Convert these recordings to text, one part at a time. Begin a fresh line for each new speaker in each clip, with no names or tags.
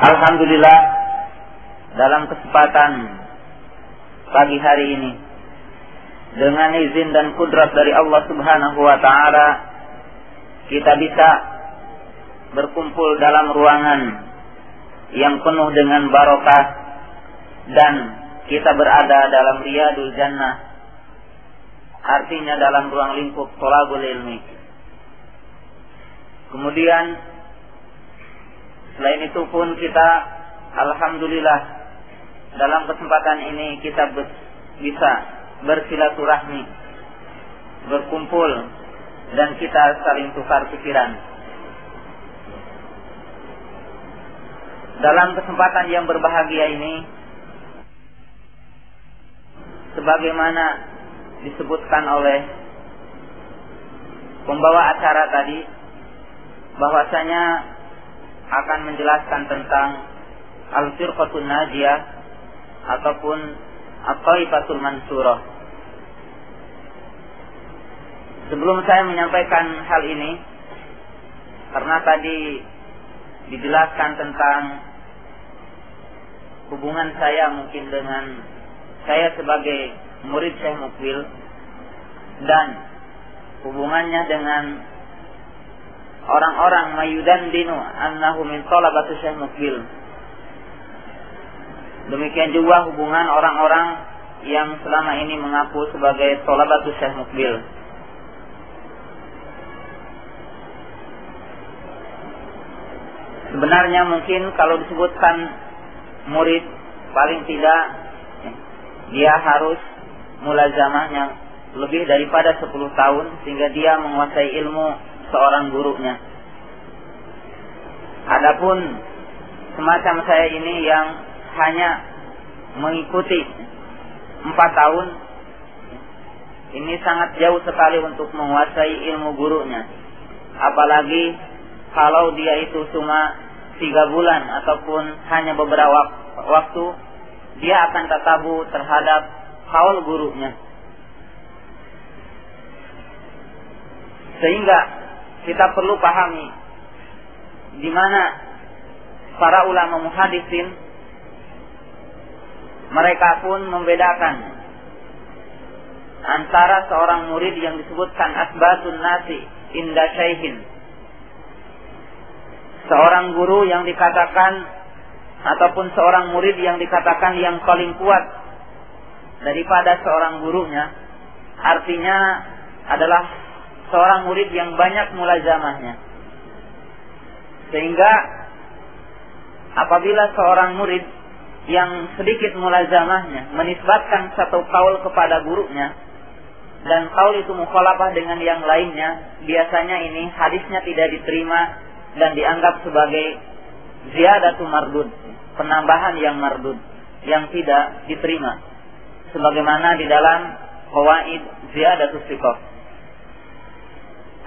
Alhamdulillah dalam kesempatan pagi hari ini dengan izin dan kudrat dari Allah Subhanahu wa taala kita bisa berkumpul dalam ruangan yang penuh dengan barokah dan kita berada dalam riyadul jannah artinya dalam ruang lingkup tolabul ilmi. Kemudian selain itu pun kita alhamdulillah dalam kesempatan ini kita bisa bersilaturahmi berkumpul dan kita saling tukar pikiran. Dalam kesempatan yang berbahagia ini sebagaimana disebutkan oleh pembawa acara tadi bahwasanya akan menjelaskan tentang al-firqatun najiyah ataupun at-taifatul mansurah. Sebelum saya menyampaikan hal ini karena tadi dijelaskan tentang hubungan saya mungkin dengan saya sebagai murid Syekh Mukbil dan hubungannya dengan orang-orang mayudan dinu annahu min talabati Syekh Mukbil. Demikian juga hubungan orang-orang yang selama ini mengaku sebagai talabatu Syekh Mukbil. Sebenarnya mungkin kalau disebutkan murid paling tidak dia harus mulazamahnya lebih daripada 10 tahun sehingga dia menguasai ilmu seorang gurunya. Adapun semacam saya ini yang hanya mengikuti empat tahun ini sangat jauh sekali untuk menguasai ilmu gurunya. Apalagi kalau dia itu cuma tiga bulan ataupun hanya beberapa waktu dia akan tatabu terhadap haul gurunya. Sehingga kita perlu pahami di mana para ulama muhadisin mereka pun membedakan antara seorang murid yang disebutkan asbatun nasi inda syaihin. Seorang guru yang dikatakan ataupun seorang murid yang dikatakan yang paling kuat daripada seorang gurunya artinya adalah seorang murid yang banyak mulazamahnya sehingga apabila seorang murid yang sedikit mulazamahnya menisbatkan satu kaul kepada gurunya dan kaul itu mukhalafah dengan yang lainnya biasanya ini hadisnya tidak diterima dan dianggap sebagai ziyadatu mardud, penambahan yang mardud, yang tidak diterima. Sebagaimana di dalam kawaid ziyadatu siqah.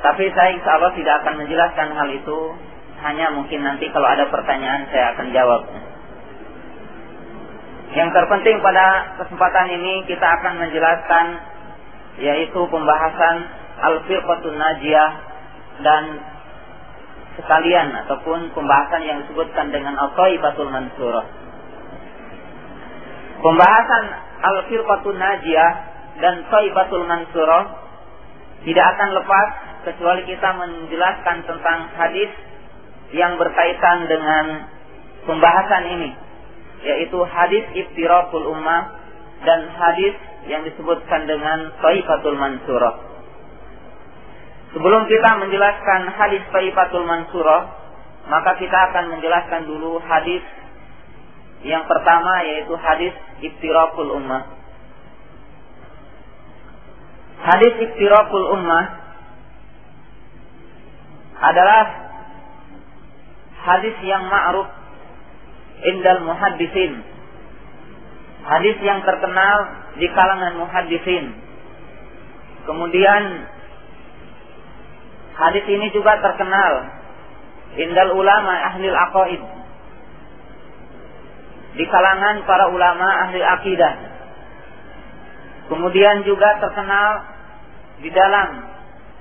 Tapi saya insya Allah tidak akan menjelaskan hal itu, hanya mungkin nanti kalau ada pertanyaan saya akan jawab. Yang terpenting pada kesempatan ini kita akan menjelaskan yaitu pembahasan al-firqatun najiyah dan sekalian ataupun pembahasan yang disebutkan dengan Al-Qaibatul Mansurah. Pembahasan Al-Firqatul Najiyah dan Qaibatul Mansurah tidak akan lepas kecuali kita menjelaskan tentang hadis yang berkaitan dengan pembahasan ini yaitu hadis iftiraqul ummah dan hadis yang disebutkan dengan Qaibatul Mansurah. Sebelum kita menjelaskan hadis Faifatul Mansurah, maka kita akan menjelaskan dulu hadis yang pertama yaitu hadis Iftirakul Ummah. Hadis Iftirakul Ummah adalah hadis yang ma'ruf indal muhaddisin. Hadis yang terkenal di kalangan muhaddisin. Kemudian Hadis ini juga terkenal indal ulama ahli aqaid di kalangan para ulama ahli akidah. Kemudian juga terkenal di dalam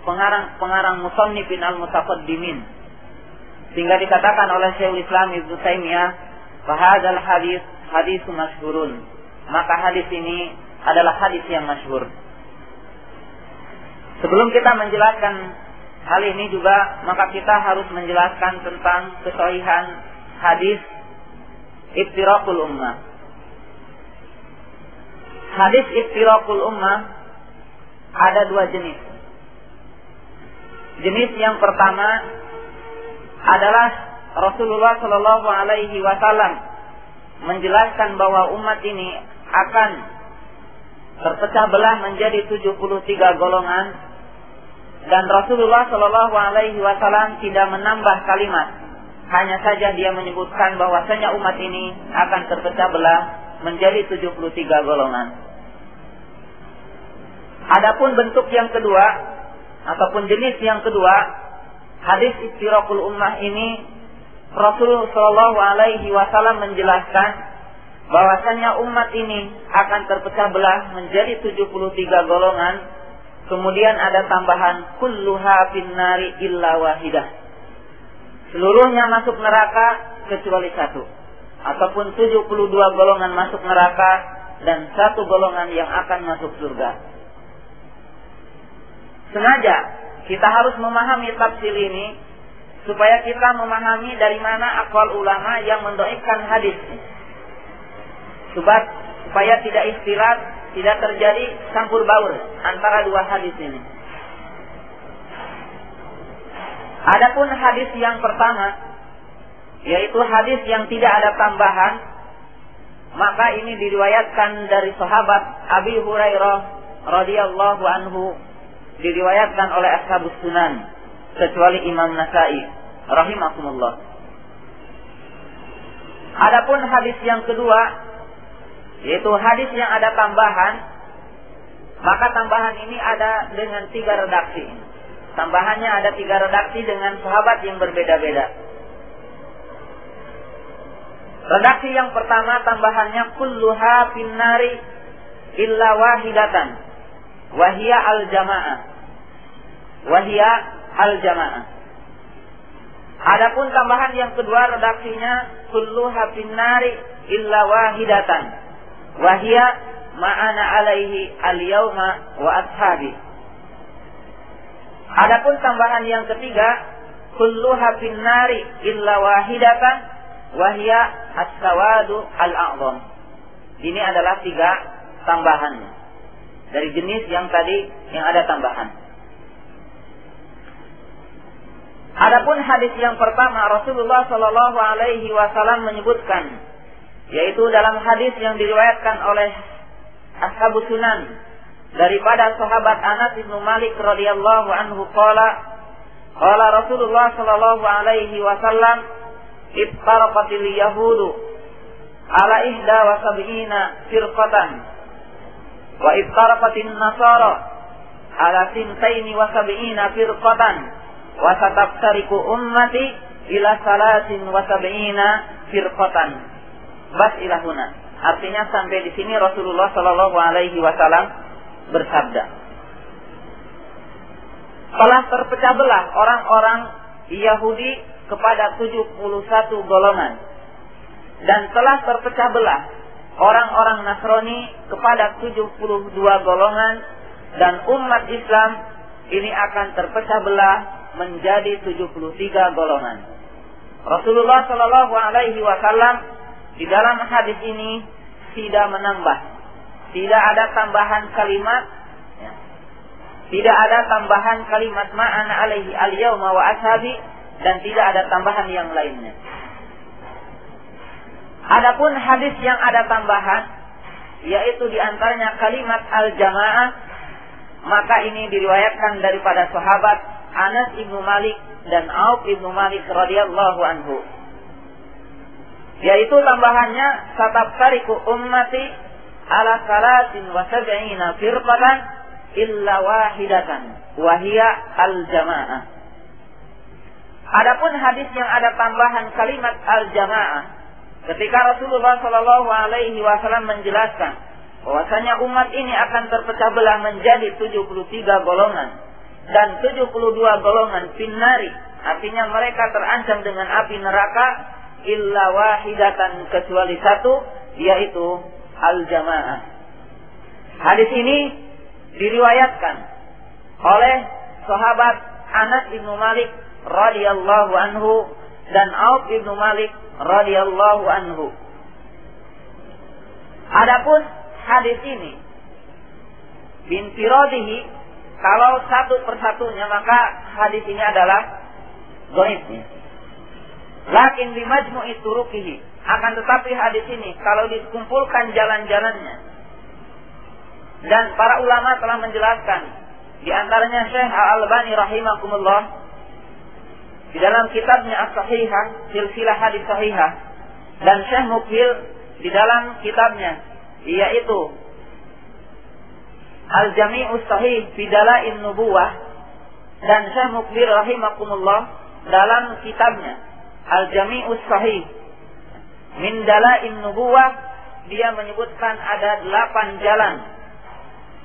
pengarang-pengarang musannifin al-mutaqaddimin Sehingga dikatakan oleh Syekhul Islam Ibnu Taimiyah, "Fahadzal hadis hadis masyhurun." Maka hadis ini adalah hadis yang masyhur. Sebelum kita menjelaskan hal ini juga, maka kita harus menjelaskan tentang kesohihan hadis iftirakul ummah. Hadis iftirakul ummah ada dua jenis. Jenis yang pertama adalah Rasulullah Shallallahu Alaihi Wasallam menjelaskan bahwa umat ini akan terpecah belah menjadi 73 golongan dan Rasulullah Shallallahu Alaihi Wasallam tidak menambah kalimat hanya saja dia menyebutkan bahwasanya umat ini akan terpecah belah menjadi 73 golongan. Adapun bentuk yang kedua ataupun jenis yang kedua hadis istirokul ummah ini Rasulullah Shallallahu Alaihi Wasallam menjelaskan bahwasanya umat ini akan terpecah belah menjadi 73 golongan. Kemudian ada tambahan kulluha finnari illa wahidah. Seluruhnya masuk neraka kecuali satu. Ataupun 72 golongan masuk neraka dan satu golongan yang akan masuk surga. Sengaja kita harus memahami tafsir ini supaya kita memahami dari mana akwal ulama yang mendoakan hadis. Sebab supaya tidak istilah, tidak terjadi campur baur antara dua hadis ini. Adapun hadis yang pertama, yaitu hadis yang tidak ada tambahan, maka ini diriwayatkan dari sahabat Abi Hurairah radhiyallahu anhu diriwayatkan oleh ashabus sunan kecuali Imam Nasai rahimakumullah. Adapun hadis yang kedua yaitu hadis yang ada tambahan maka tambahan ini ada dengan tiga redaksi. Tambahannya ada tiga redaksi dengan sahabat yang berbeda-beda. Redaksi yang pertama tambahannya kulluha finnari illa wahidatan wahia al jamaah wahia al jamaah Adapun tambahan yang kedua redaksinya kulluha finnari illa wahidatan wahia ma'ana alaihi al-yauma wa ashabi. Adapun tambahan yang ketiga kulluha finnari illa wahidatan wahia as-sawadu al-a'zam. Ini adalah tiga tambahan dari jenis yang tadi yang ada tambahan. Adapun hadis yang pertama Rasulullah Shallallahu Alaihi Wasallam menyebutkan, yaitu dalam hadis yang diriwayatkan oleh Ashabu Sunan daripada sahabat Anas bin Malik radhiyallahu anhu qala qala Rasulullah sallallahu alaihi wasallam iftaraqatil yahudu ala ihda wa sab'ina firqatan wa iftaraqatin nasara ala sintaini wa sab'ina firqatan wa sataftariku ummati ila salasin wa firqatan. Bas ilahuna. Artinya sampai di sini Rasulullah Shallallahu alaihi wasallam bersabda. Telah terpecah belah orang-orang Yahudi kepada 71 golongan dan telah terpecah belah orang-orang Nasrani kepada 72 golongan dan umat Islam ini akan terpecah belah menjadi 73 golongan. Rasulullah Shallallahu Alaihi Wasallam di dalam hadis ini tidak menambah, tidak ada tambahan kalimat, ya. tidak ada tambahan kalimat ma'ana alaihi al yauma wa ashabi dan tidak ada tambahan yang lainnya. Adapun hadis yang ada tambahan yaitu di antaranya kalimat al-jamaah maka ini diriwayatkan daripada sahabat Anas ibnu Malik dan Auf ibnu Malik radhiyallahu anhu. Yaitu tambahannya tariku ummati ala salatin wa sab'ina firqatan illa wahidatan wahia al jamaah. Adapun hadis yang ada tambahan kalimat al jamaah ketika Rasulullah Shallallahu alaihi wasallam menjelaskan bahwasanya umat ini akan terpecah belah menjadi 73 golongan dan 72 golongan finari artinya mereka terancam dengan api neraka illa wahidatan kecuali satu yaitu al-jamaah. Hadis ini diriwayatkan oleh sahabat Anas bin Malik radhiyallahu anhu dan Auf bin Malik radhiyallahu anhu. Adapun hadis ini binti rodihi kalau satu persatunya maka hadis ini adalah dhaifnya. Lakin di majmu'i turukihi akan tetapi hadis ini kalau dikumpulkan jalan-jalannya dan para ulama telah menjelaskan di antaranya Syekh Al-Albani rahimakumullah di dalam kitabnya As-Sahihah, Silsilah Hadis Sahihah. Dan Syekh Mukil di dalam kitabnya yaitu Al-Jami'us Sahih fi Dalail Nubuwah. Dan Syekh Mukbir rahimakumullah dalam kitabnya Al-Jami'us Sahih min Dalail Nubuwah dia menyebutkan ada delapan jalan.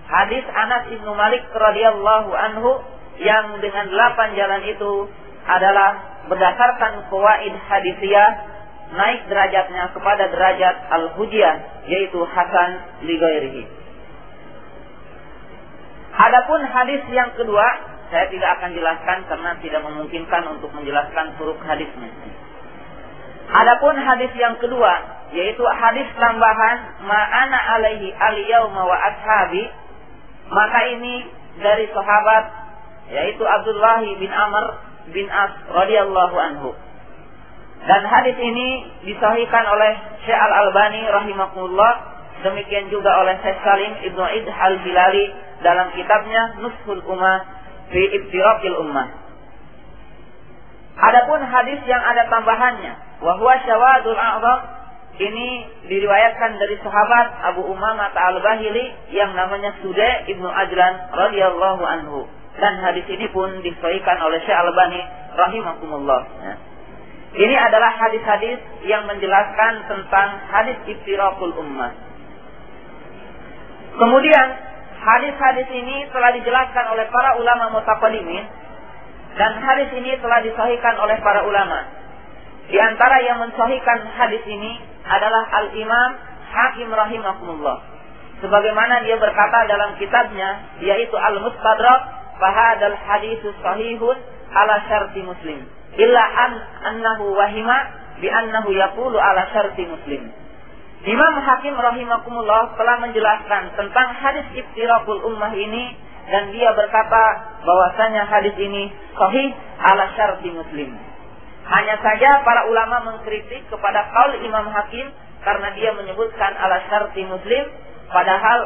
Hadis Anas ibnu Malik radhiyallahu anhu yang dengan delapan jalan itu adalah berdasarkan kuwaid hadisiyah naik derajatnya kepada derajat al-hujiyah yaitu hasan li Adapun hadis yang kedua saya tidak akan jelaskan karena tidak memungkinkan untuk menjelaskan huruf hadisnya. Adapun hadis yang kedua yaitu hadis tambahan ma'ana alaihi al-yauma wa ashabi maka ini dari sahabat yaitu Abdullah bin Amr bin As radhiyallahu anhu. Dan hadis ini disahihkan oleh Syekh Al-Albani rahimahullah, demikian juga oleh Syekh Salim Ibnu Id Al-Hilali dalam kitabnya Nusful Ummah fi Ibtiraqil Ummah. Adapun hadis yang ada tambahannya, wa huwa syawadul a'zam ini diriwayatkan dari sahabat Abu Umamah Al-Bahili yang namanya Sudai Ibnu Ajlan radhiyallahu anhu. Dan hadis ini pun disahihkan oleh Syekh Al-Albani rahimakumullah. Ya. Ini adalah hadis-hadis yang menjelaskan tentang hadis iftirakul ummah. Kemudian hadis-hadis ini telah dijelaskan oleh para ulama mutaqaddimin dan hadis ini telah disahihkan oleh para ulama. Di antara yang mensahihkan hadis ini adalah Al-Imam Hakim rahimahumullah. Sebagaimana dia berkata dalam kitabnya yaitu Al-Mustadrak fahadal hadisus sahihun ala syarti muslim illa an annahu wahima bi annahu yaqulu ala syarti muslim. Imam Hakim rahimakumullah telah menjelaskan tentang hadis iftirakul ummah ini dan dia berkata bahwasanya hadis ini sahih ala syarti muslim. Hanya saja para ulama mengkritik kepada kaul Imam Hakim karena dia menyebutkan ala syarti muslim padahal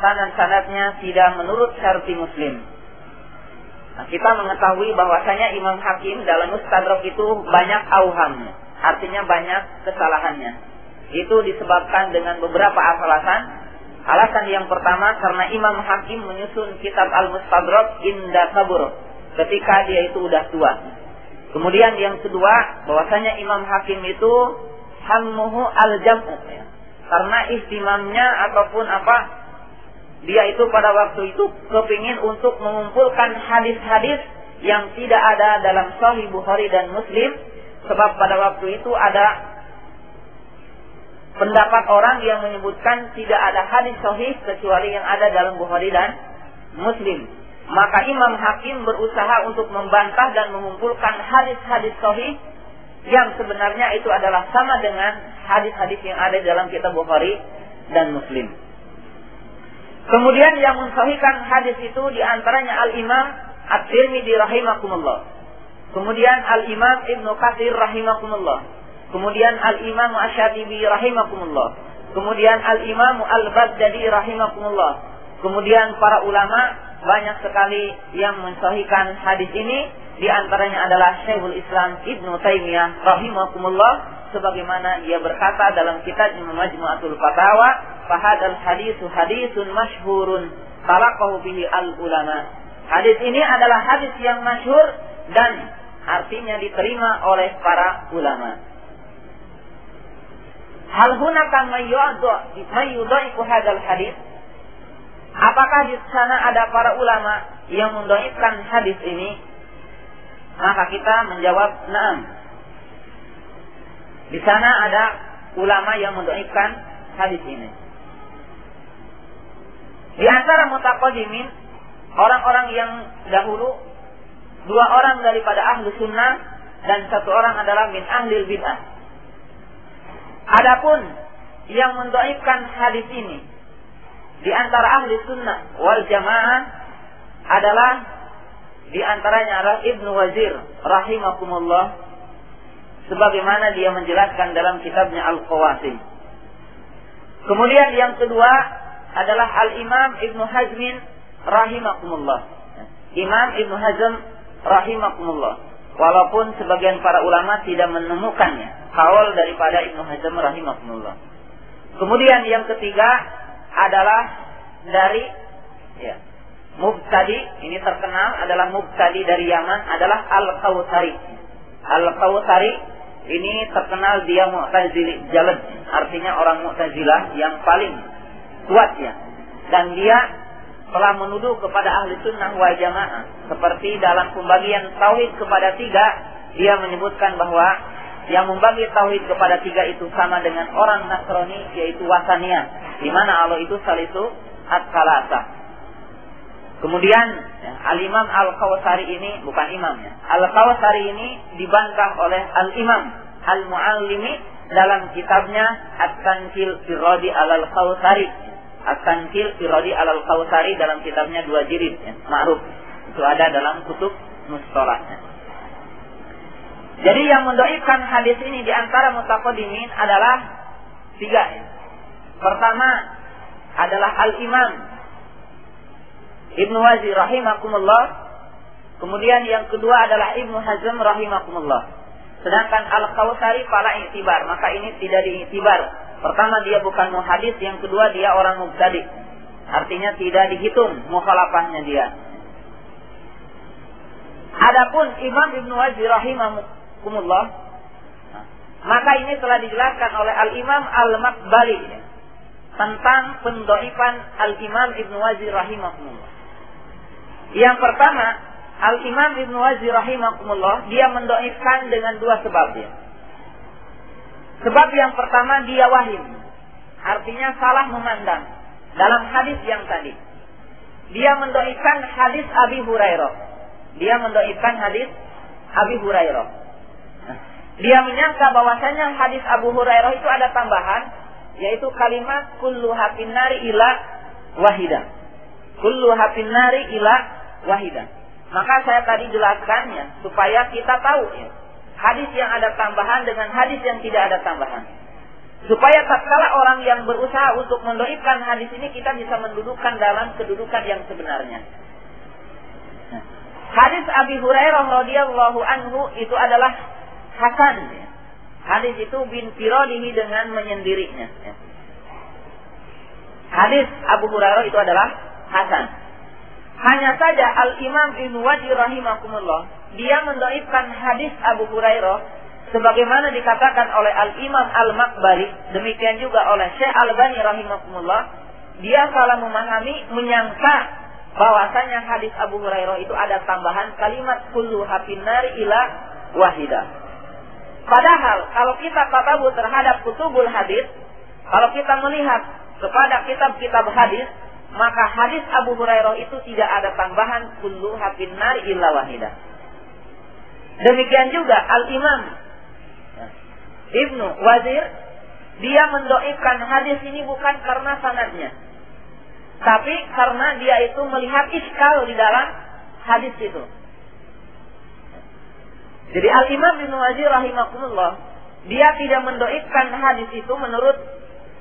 sanad-sanadnya tidak menurut syarti muslim. Nah, kita mengetahui bahwasanya Imam Hakim dalam Mustadrak itu banyak auhamnya, artinya banyak kesalahannya. Itu disebabkan dengan beberapa alasan. Alasan yang pertama karena Imam Hakim menyusun kitab Al-Mustadrak inda kabur ketika dia itu udah tua. Kemudian yang kedua, bahwasanya Imam Hakim itu hammuhu al-jam'u. Karena istimamnya ataupun apa dia itu pada waktu itu kepingin untuk mengumpulkan hadis-hadis yang tidak ada dalam Sahih Bukhari dan Muslim sebab pada waktu itu ada pendapat orang yang menyebutkan tidak ada hadis sahih kecuali yang ada dalam Bukhari dan Muslim. Maka Imam Hakim berusaha untuk membantah dan mengumpulkan hadis-hadis sahih yang sebenarnya itu adalah sama dengan hadis-hadis yang ada dalam kitab Bukhari dan Muslim. Kemudian yang mensahihkan hadis itu di antaranya Al-Imam At-Tirmidzi rahimakumullah. Kemudian Al-Imam Ibnu Katsir rahimakumullah. Kemudian Al-Imam Asy-Syatibi rahimakumullah. Kemudian Al-Imam Al-Baghdadi rahimakumullah. Kemudian para ulama banyak sekali yang mensahihkan hadis ini di antaranya adalah Syekhul Islam Ibnu Taimiyah rahimakumullah sebagaimana dia berkata dalam kitab Majmu'atul Fatawa Fahadal hadisu hadisun masyhurun talaqahu bihi al ulama. Hadis ini adalah hadis yang masyhur dan artinya diterima oleh para ulama. Hal hunaka mayyudaiku hadal hadis? Apakah di sana ada para ulama yang mendoifkan hadis ini? Maka kita menjawab naam. Di sana ada ulama yang mendoakan hadis ini. Di antara mutaqaddimin, orang-orang yang dahulu, dua orang daripada ahlu sunnah dan satu orang adalah min ahli bid'ah. Adapun yang mendoakan hadis ini di antara ahli sunnah wal jamaah adalah di antaranya adalah Ibnu Wazir rahimakumullah sebagaimana dia menjelaskan dalam kitabnya Al-Qawasim. Kemudian yang kedua adalah Al-Imam Ibnu Hazmin rahimakumullah. Imam Ibnu Hazm rahimakumullah. Walaupun sebagian para ulama tidak menemukannya. Kaul daripada Ibnu Hazm rahimakumullah. Kemudian yang ketiga adalah dari ya, Mubtadi, ini terkenal adalah Mubtadi dari Yaman adalah Al-Kawthari. Al-Kawthari ini terkenal dia Mu'tazili Jalad, artinya orang Mu'tazilah yang paling kuat ya. Dan dia telah menuduh kepada ahli sunnah wal jamaah. Seperti dalam pembagian tauhid kepada tiga dia menyebutkan bahwa yang membagi tauhid kepada tiga itu sama dengan orang Nasrani yaitu wasaniyah di mana Allah itu salisu at-salasa kemudian ya, al-imam al-kawasari ini bukan imamnya al-kawasari ini dibantah oleh al-imam al-muallimi dalam kitabnya at-tankil firradi al-kawasari At-Tankil Firadi Alal Kausari dalam kitabnya dua jilid ya, ma'ruf. Itu ada dalam kutub mustalahnya. Jadi yang mendoibkan hadis ini di antara mutaqaddimin adalah tiga. Ya. Pertama adalah Al-Imam Ibnu Wazir rahimakumullah. Kemudian yang kedua adalah Ibnu Hazm rahimakumullah. Sedangkan Al-Kausari pala itibar, maka ini tidak diitibar Pertama dia bukan muhadis, yang kedua dia orang mubtadi. Artinya tidak dihitung mukhalafahnya dia. Adapun Imam Ibnu Wazir rahimahumullah maka ini telah dijelaskan oleh Al-Imam Al-Makbali tentang pendoifan Al-Imam Ibnu Wazir rahimahumullah. Yang pertama, Al-Imam Ibnu Wazir rahimahumullah dia mendoifkan dengan dua sebab ya. Sebab yang pertama dia wahim. Artinya salah memandang. Dalam hadis yang tadi. Dia mendoikan hadis Abi Hurairah. Dia mendoikan hadis Abi Hurairah. Dia menyangka bahwasanya hadis Abu Hurairah itu ada tambahan. Yaitu kalimat kullu hafin nari ila wahida. Kullu hafin ila wahida. Maka saya tadi jelaskannya supaya kita tahu ya hadis yang ada tambahan dengan hadis yang tidak ada tambahan. Supaya tatkala orang yang berusaha untuk mendoibkan hadis ini kita bisa mendudukkan dalam kedudukan yang sebenarnya. Nah, hadis Abi Hurairah radhiyallahu anhu itu adalah hasan. Hadis itu bin firadihi dengan menyendirinya. Hadis Abu Hurairah itu adalah hasan. Hanya saja Al Imam Ibnu Wajir rahimakumullah dia mendoibkan hadis Abu Hurairah sebagaimana dikatakan oleh Al Imam Al Makbari demikian juga oleh Syekh Al Bani rahimahumullah dia salah memahami menyangka bahwasanya hadis Abu Hurairah itu ada tambahan kalimat kullu hafinar ila wahida. Padahal kalau kita tatabu terhadap kutubul hadis, kalau kita melihat kepada kitab-kitab hadis, maka hadis Abu Hurairah itu tidak ada tambahan kullu hafinar ila wahida. Demikian juga Al-Imam Ibnu Wazir dia mendoibkan hadis ini bukan karena sanadnya. Tapi karena dia itu melihat iskal di dalam hadis itu. Jadi Al-Imam Ibnu Wazir rahimahumullah dia tidak mendoibkan hadis itu menurut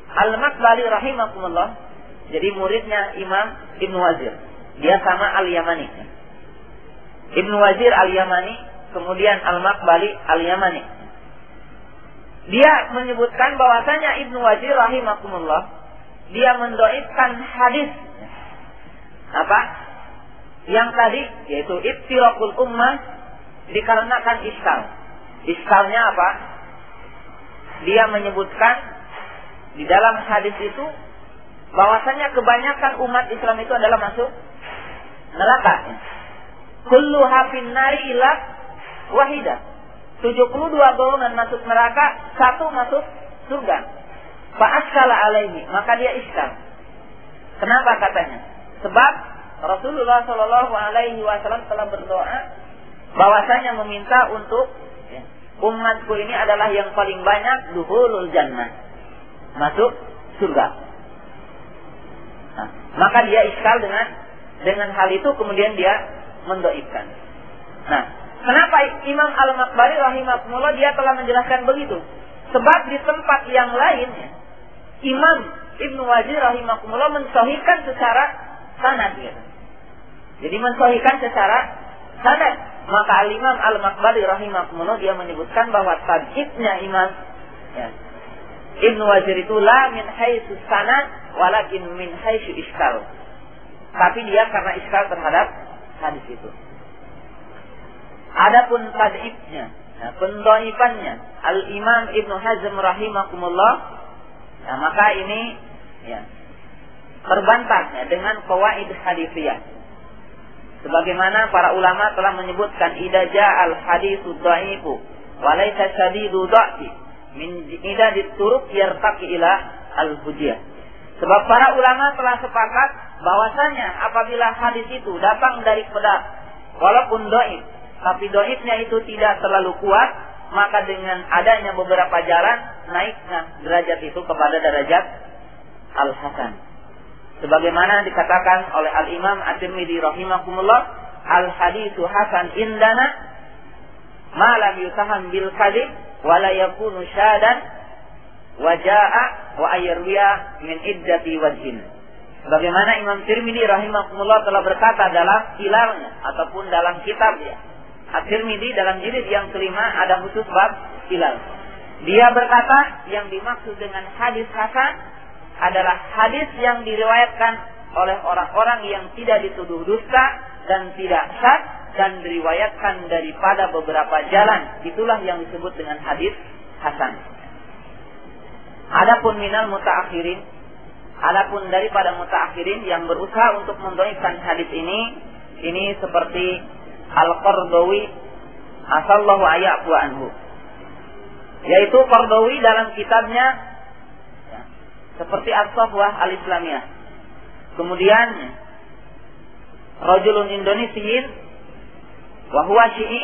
Al-Makbali rahimahumullah. Jadi muridnya Imam Ibnu Wazir. Dia sama Al-Yamani. Ibnu Wazir Al-Yamani kemudian Al-Makbali Al-Yamani. Dia menyebutkan bahwasanya Ibnu Wazir rahimakumullah dia mendoibkan hadis apa? Yang tadi yaitu ibtirakul ummah dikarenakan iskal. Iskalnya apa? Dia menyebutkan di dalam hadis itu bahwasanya kebanyakan umat Islam itu adalah masuk neraka. Kullu hafin nari ila wahidah. 72 golongan masuk neraka, satu masuk surga. Fa'askala alaihi, maka dia iskal. Kenapa katanya? Sebab Rasulullah Shallallahu Alaihi Wasallam telah berdoa bahwasanya meminta untuk ya, umatku ini adalah yang paling banyak duhulul jannah masuk surga. Maka dia iskal dengan dengan hal itu kemudian dia mendoibkan. Nah, kenapa Imam Al-Makbari rahimahullah dia telah menjelaskan begitu? Sebab di tempat yang lain Imam Ibnu Wajir rahimahullah mensahihkan secara sanad gitu. Jadi mensahihkan secara sanad. Maka Al-Imam Al-Makbari rahimahullah dia menyebutkan bahwa tajibnya Imam ya, Ibnu Wajir itu la min haitsu sanad walakin min haitsu iskal. Tapi dia karena iskal terhadap hadis itu. Adapun tadibnya, nah, pendoifannya Al-Imam Ibnu Hazm rahimakumullah, nah, maka ini ya, terbantahnya dengan kawaid hadisiyah. Sebagaimana para ulama telah menyebutkan idaja al hadisu dhaifu walaysa syadidu dha'fi min idadit turuk yartaqi ila al hujiyah. Sebab para ulama telah sepakat bahwasanya apabila hadis itu datang dari pedas walaupun doib tapi doibnya itu tidak terlalu kuat maka dengan adanya beberapa jalan naiknya derajat itu kepada derajat al hasan sebagaimana dikatakan oleh al imam at-tirmidzi rahimahumullah al haditsu hasan indana ma lam yutaham bil kadhib wa la yakunu syadan wa jaa wa ayruya min iddati wajhin Bagaimana Imam Tirmidzi rahimahullah telah berkata dalam hilalnya ataupun dalam kitabnya. At-Tirmidzi dalam jilid yang kelima ada khusus bab hilal. Dia berkata yang dimaksud dengan hadis hasan adalah hadis yang diriwayatkan oleh orang-orang yang tidak dituduh dusta dan tidak sah dan diriwayatkan daripada beberapa jalan. Itulah yang disebut dengan hadis hasan. Adapun minal mutaakhirin Adapun daripada mutaakhirin yang berusaha untuk mendoifkan hadis ini, ini seperti Al-Qardawi asallahu ayyaku anhu. Yaitu Qardawi dalam kitabnya ya, seperti As-Safwah Al-Islamiyah. Kemudian Rajulun Indonesiin wahwa Syi'i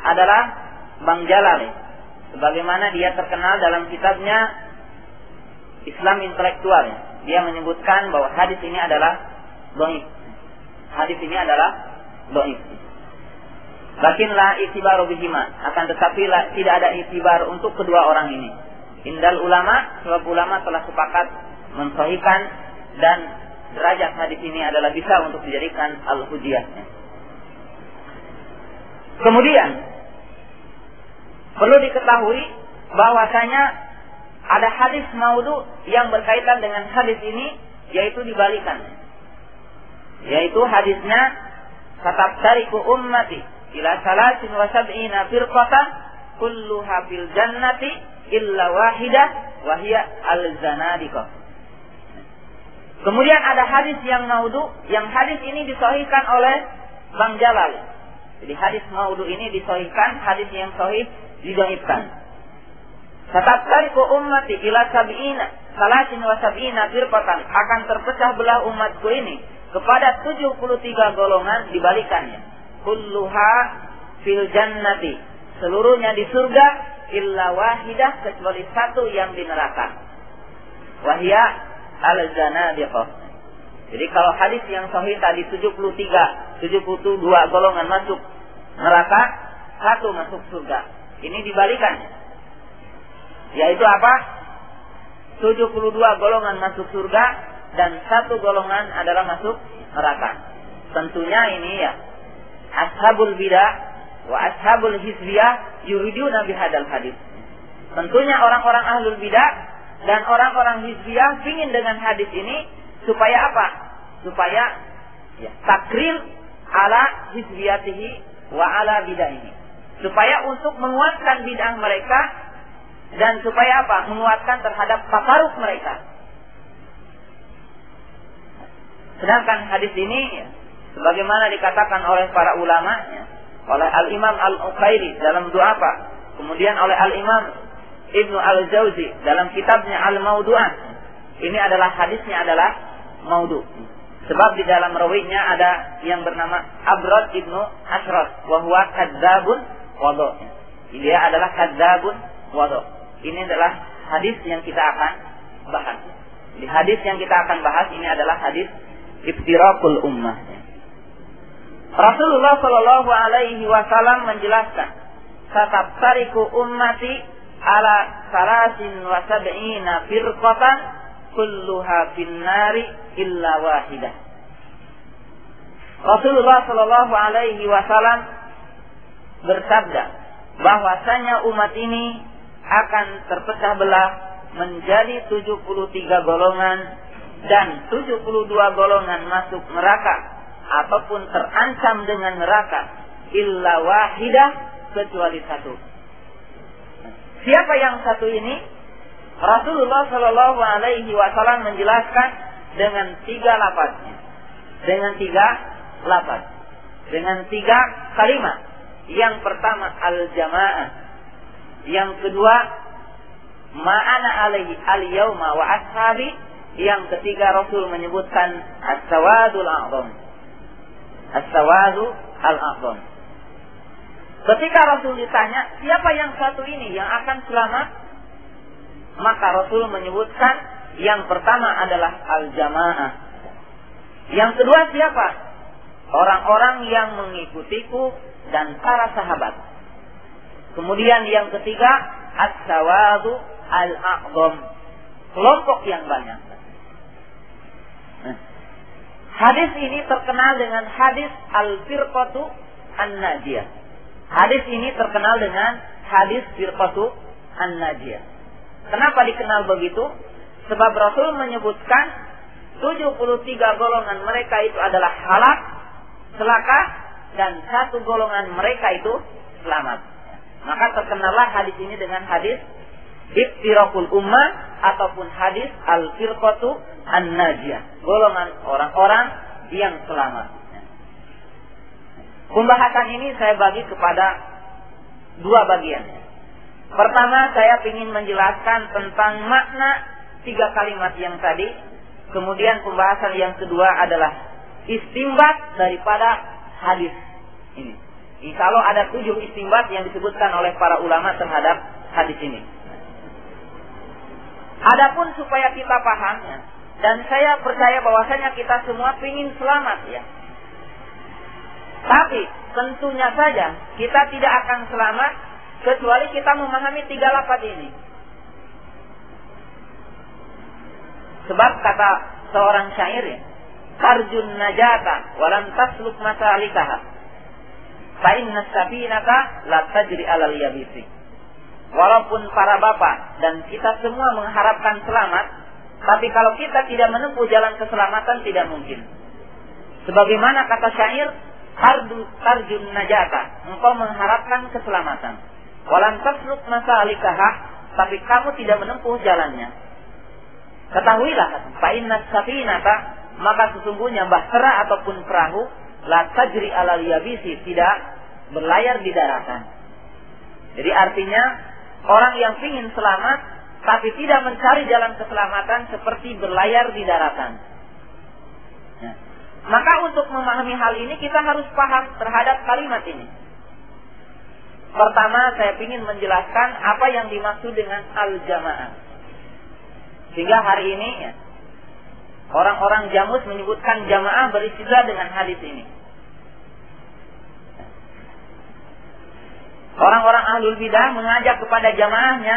adalah Bang Jalal. Sebagaimana dia terkenal dalam kitabnya Islam intelektual. Dia menyebutkan bahwa hadis ini adalah doif. Hadis ini adalah doif. Lakinlah itibar bihima. Akan tetapi lah, tidak ada itibar untuk kedua orang ini. Indal ulama, sebab ulama telah sepakat mensahihkan dan derajat hadis ini adalah bisa untuk dijadikan al-hujiyah. Kemudian perlu diketahui bahwasanya ada hadis maudu yang berkaitan dengan hadis ini yaitu dibalikan. Yaitu hadisnya tetap tariku ummati ila salasin wa sab'ina firqatan kulluha fil jannati illa wahidah wahia al zanadiqah. Kemudian ada hadis yang maudu, yang hadis ini disahihkan oleh Bang Jalal. Jadi hadis maudu ini disahihkan, hadis yang sahih didoibkan. Tatattariku ummati ila sab'ina salasin wa sab'ina firqatan akan terpecah belah umatku ini kepada 73 golongan dibalikannya. Kulluha fil jannati. Seluruhnya di surga illa wahidah kecuali satu yang di neraka. Wahia al zanadiqah. Jadi kalau hadis yang sahih tadi 73, 72 golongan masuk neraka, satu masuk surga. Ini dibalikannya. Yaitu apa? 72 golongan masuk surga dan satu golongan adalah masuk neraka. Tentunya ini ya ashabul bidah wa ashabul hizbiyah yuriduna bihadal hadis. Tentunya orang-orang ahlul bidah dan orang-orang hizbiyah ingin dengan hadis ini supaya apa? Supaya ya, takrir ala hizbiyatihi wa ala bidah ini. Supaya untuk menguatkan bidah mereka dan supaya apa? Menguatkan terhadap takaruk mereka. Sedangkan hadis ini ya, sebagaimana dikatakan oleh para ulama ya, oleh Al-Imam Al-Uqairi dalam doa apa? Kemudian oleh Al-Imam Ibnu Al-Jauzi dalam kitabnya Al-Maudu'an. Ini adalah hadisnya adalah maudu. Sebab di dalam rawinya ada yang bernama Abrad Ibnu Ashraf. Wahwa kadzabun wado. Dia adalah kadzabun wado. Ini adalah hadis yang kita akan bahas. Di hadis yang kita akan bahas ini adalah hadis iftirakul ummah. Rasulullah Shallallahu Alaihi Wasallam menjelaskan, "Tetap tariku ummati ala salasin wa sab'ina firqatan kulluha finnari illa wahidah." Rasulullah Shallallahu Alaihi Wasallam bersabda bahwasanya umat ini akan terpecah belah menjadi 73 golongan dan 72 golongan masuk neraka ataupun terancam dengan neraka illa wahidah kecuali satu. Siapa yang satu ini? Rasulullah Shallallahu Alaihi Wasallam menjelaskan dengan tiga lapasnya, dengan tiga lapas, dengan tiga kalimat. Yang pertama al jamaah, yang kedua ma'ana alaihi al yauma wa ashabi yang ketiga Rasul menyebutkan as-sawadul a'zam. As-sawadu al-a'zam. Ketika Rasul ditanya, siapa yang satu ini yang akan selamat? Maka Rasul menyebutkan yang pertama adalah al-jamaah. Yang kedua siapa? Orang-orang yang mengikutiku dan para sahabat. Kemudian yang ketiga, as-sawadu al-a'zam. Kelompok yang banyak. Hadis ini terkenal dengan hadis al-firqatu an-najiyah. Hadis ini terkenal dengan hadis firqatu an-najiyah. Kenapa dikenal begitu? Sebab Rasul menyebutkan 73 golongan mereka itu adalah halak, celaka, dan satu golongan mereka itu selamat. Maka terkenallah hadis ini dengan hadis iftirakul ummah ataupun hadis al-firqatu an-najiyah. Golongan orang-orang yang selamat. Pembahasan ini saya bagi kepada dua bagian. Pertama, saya ingin menjelaskan tentang makna tiga kalimat yang tadi. Kemudian pembahasan yang kedua adalah istimbat daripada hadis ini. Insya Allah ada tujuh istimbat yang disebutkan oleh para ulama terhadap hadis ini. Adapun supaya kita pahamnya, dan saya percaya bahwasanya kita semua ingin selamat ya. Tapi tentunya saja kita tidak akan selamat kecuali kita memahami tiga lapat ini. Sebab kata seorang syair ya, Arjun najata walam tasluk masalikaha. Fa inna sabinaka la tajri alal yabisi walaupun para bapak dan kita semua mengharapkan selamat, tapi kalau kita tidak menempuh jalan keselamatan tidak mungkin. Sebagaimana kata syair, tarjun najata, engkau mengharapkan keselamatan. Walan tasluk masalikah, tapi kamu tidak menempuh jalannya. Ketahuilah, fa'inna safinata, maka sesungguhnya bahtera ataupun perahu, la tajri alal yabisi, tidak berlayar di daratan. Jadi artinya Orang yang ingin selamat tapi tidak mencari jalan keselamatan seperti berlayar di daratan. Ya. Maka untuk memahami hal ini kita harus paham terhadap kalimat ini. Pertama saya ingin menjelaskan apa yang dimaksud dengan al-jamaah. Sehingga hari ini orang-orang jamus menyebutkan jamaah beristilah dengan hadis ini. Orang-orang ahlul bidah mengajak kepada jamaahnya,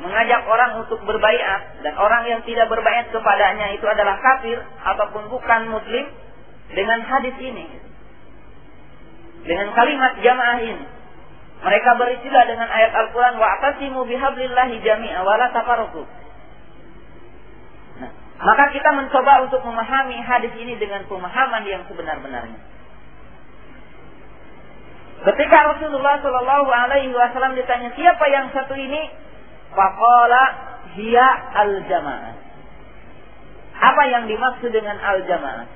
mengajak orang untuk berbaiat dan orang yang tidak berbaiat kepadanya itu adalah kafir ataupun bukan muslim dengan hadis ini. Dengan kalimat jamaah ini. Mereka beristilah dengan ayat Al-Quran wa'tasimu bihablillahi jami'a wa la. Nah, maka kita mencoba untuk memahami hadis ini dengan pemahaman yang sebenar-benarnya. Ketika Rasulullah Shallallahu Alaihi Wasallam ditanya siapa yang satu ini, fakola dia al jamaah. Apa yang dimaksud dengan al jamaah?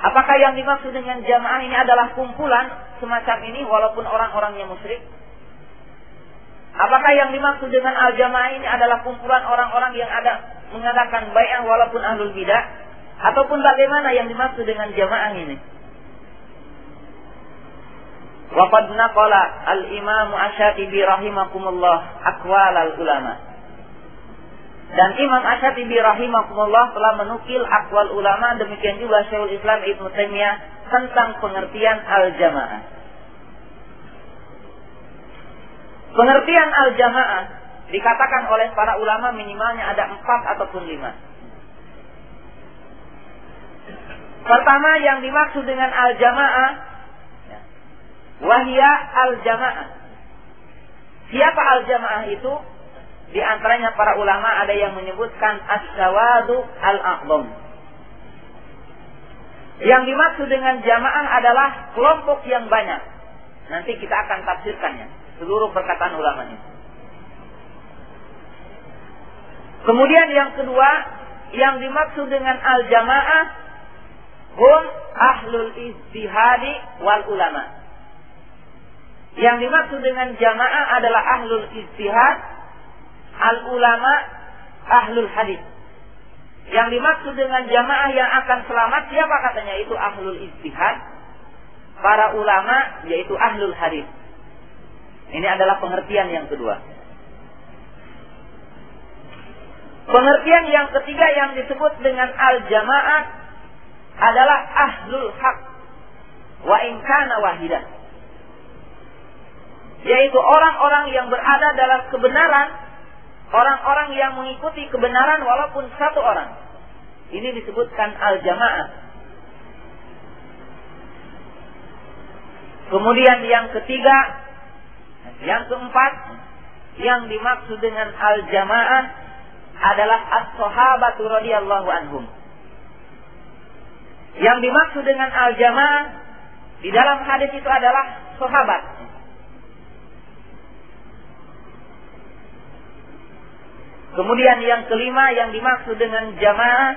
Apakah yang dimaksud dengan jamaah ini adalah kumpulan semacam ini walaupun orang-orangnya musyrik? Apakah yang dimaksud dengan al-jamaah ini adalah kumpulan orang-orang yang ada mengadakan bayang walaupun ahlul bidah? Ataupun bagaimana yang dimaksud dengan jamaah ini? Waqad naqala al-Imam Asyatibi rahimakumullah aqwal al-ulama. Dan Imam Asyatibi rahimakumullah telah menukil akwal ulama demikian juga Syekhul Islam Ibnu Taimiyah tentang pengertian al-jamaah. Pengertian al-jamaah dikatakan oleh para ulama minimalnya ada empat ataupun lima. Pertama yang dimaksud dengan al-jamaah wahia al-jamaah. Siapa al-jamaah itu? Di antaranya para ulama ada yang menyebutkan as-sawadu al-aqdam. Yang dimaksud dengan jamaah adalah kelompok yang banyak. Nanti kita akan tafsirkannya. Seluruh perkataan ulama ini. Kemudian yang kedua, yang dimaksud dengan al-jamaah hum ahlul istihadi wal ulama. Yang dimaksud dengan jamaah adalah ahlul istihad, al ulama, ahlul hadis. Yang dimaksud dengan jamaah yang akan selamat siapa katanya itu ahlul istihad, para ulama yaitu ahlul hadis. Ini adalah pengertian yang kedua. Pengertian yang ketiga yang disebut dengan al-jamaah adalah ahlul haq wa inkana wahidah yaitu orang-orang yang berada dalam kebenaran orang-orang yang mengikuti kebenaran walaupun satu orang. Ini disebutkan al-jamaah. Kemudian yang ketiga yang keempat yang dimaksud dengan al-jamaah adalah as-sahabatu radhiyallahu anhum. Yang dimaksud dengan al-jamaah di dalam hadis itu adalah sahabat. Kemudian yang kelima yang dimaksud dengan jamaah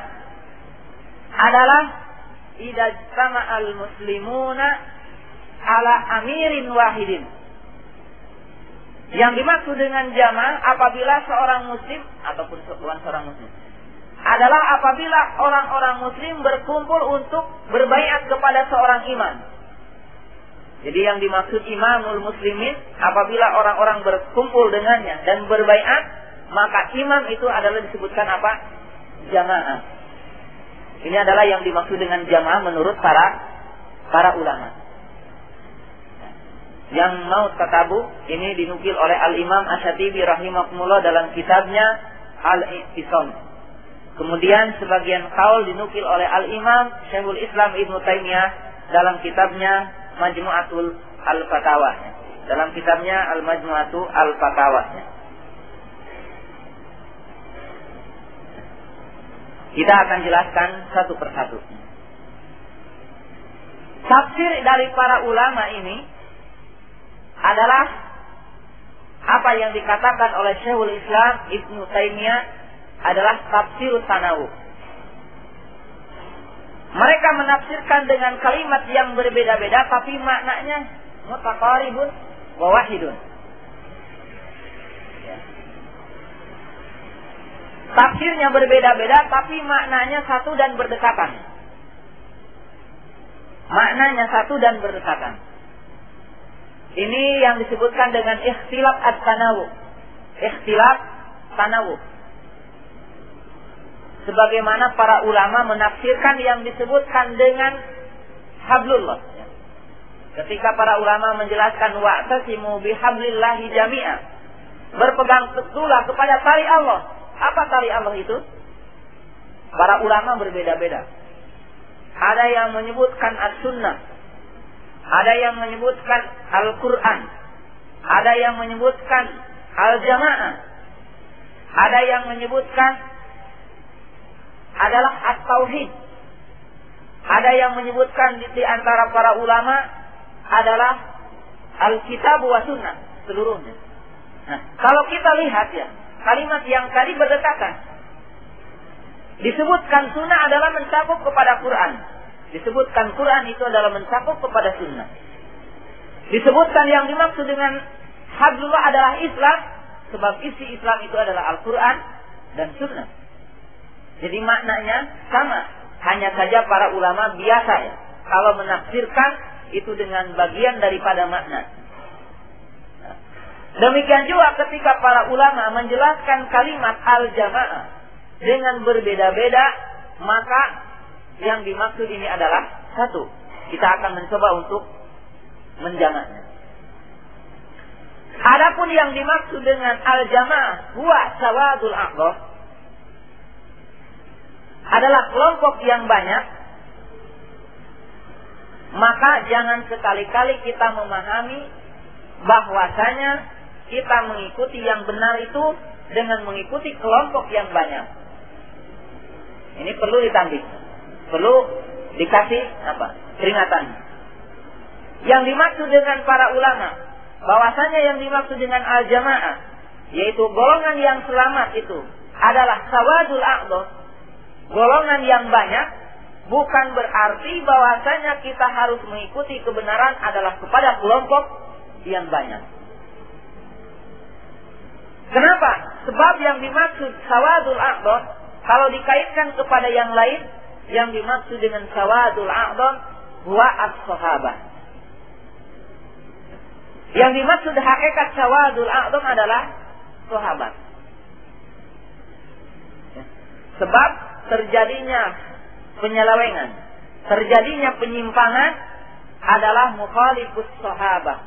adalah idza al muslimuna ala amirin wahidin. Yang dimaksud dengan jamaah apabila seorang muslim ataupun bukan seorang muslim adalah apabila orang-orang muslim berkumpul untuk berbaiat kepada seorang imam. Jadi yang dimaksud imamul muslimin apabila orang-orang berkumpul dengannya dan berbaiat, maka imam itu adalah disebutkan apa? Jamaah. Ini adalah yang dimaksud dengan jamaah menurut para para ulama. Yang mau tatabu ini dinukil oleh Al Imam Asyatibi rahimahumullah dalam kitabnya Al-Iqtisam Kemudian sebagian kaul dinukil oleh Al-Imam Syekhul Islam Ibnu Taimiyah dalam kitabnya Majmu'atul Al-Fatawa. Dalam kitabnya Al-Majmu'atu Al-Fatawa. Kita akan jelaskan satu persatu. Tafsir dari para ulama ini adalah apa yang dikatakan oleh Syekhul Islam Ibnu Taimiyah adalah tafsir tanawuf. Mereka menafsirkan dengan kalimat yang berbeda-beda tapi maknanya mutaqaribun wa wahidun. Ya. Tafsirnya berbeda-beda tapi maknanya satu dan berdekatan. Maknanya satu dan berdekatan. Ini yang disebutkan dengan ikhtilaf at-tanawuf. Ikhtilaf tanawuf sebagaimana para ulama menafsirkan yang disebutkan dengan hablullah. Ketika para ulama menjelaskan wa'tasimu bihablillahi jami'a. Berpegang teguhlah kepada tali Allah. Apa tali Allah itu? Para ulama berbeda-beda. Ada yang menyebutkan as-sunnah. Ada yang menyebutkan Al-Quran. Ada yang menyebutkan Al-Jamaah. Ada yang menyebutkan adalah at-tauhid. Ada yang menyebutkan di, antara para ulama adalah Alkitab wa sunnah seluruhnya. Nah, kalau kita lihat ya, kalimat yang tadi berdekatan. Disebutkan sunnah adalah mencakup kepada Quran. Disebutkan Quran itu adalah mencakup kepada sunnah. Disebutkan yang dimaksud dengan hablullah adalah Islam, sebab isi Islam itu adalah Al-Quran dan sunnah. Jadi maknanya sama, hanya saja para ulama biasa ya. Kalau menafsirkan itu dengan bagian daripada makna. Demikian juga ketika para ulama menjelaskan kalimat al-jamaah dengan berbeda-beda, maka yang dimaksud ini adalah satu. Kita akan mencoba untuk menjamaknya. Adapun yang dimaksud dengan al-jamaah huwa sawadul aqdah adalah kelompok yang banyak maka jangan sekali-kali kita memahami bahwasanya kita mengikuti yang benar itu dengan mengikuti kelompok yang banyak. Ini perlu ditambah, perlu dikasih apa? peringatan. Yang dimaksud dengan para ulama, bahwasanya yang dimaksud dengan al-jamaah, yaitu golongan yang selamat itu adalah sawadul a'dhah, golongan yang banyak, bukan berarti bahwasanya kita harus mengikuti kebenaran adalah kepada kelompok yang banyak. Kenapa? Sebab yang dimaksud sawadul a'dhah kalau dikaitkan kepada yang lain, yang dimaksud dengan sawadul a'dham huwa as-sahabah. Yang dimaksud hakikat sawadul a'dham adalah sahabat. Sebab terjadinya penyelewengan, terjadinya penyimpangan adalah mukhalifus sahabah.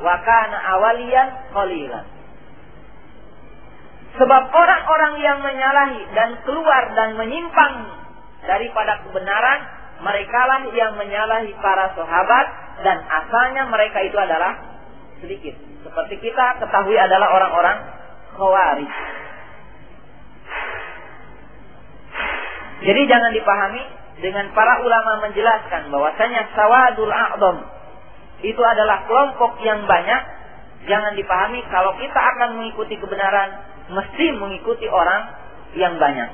Wa kana awaliyan. Sebab orang-orang yang menyalahi dan keluar dan menyimpang daripada kebenaran, merekalah yang menyalahi para sahabat dan asalnya mereka itu adalah sedikit. Seperti kita ketahui adalah orang-orang khawarij. Jadi jangan dipahami dengan para ulama menjelaskan bahwasanya sawadul a'dham itu adalah kelompok yang banyak. Jangan dipahami kalau kita akan mengikuti kebenaran mesti mengikuti orang yang banyak.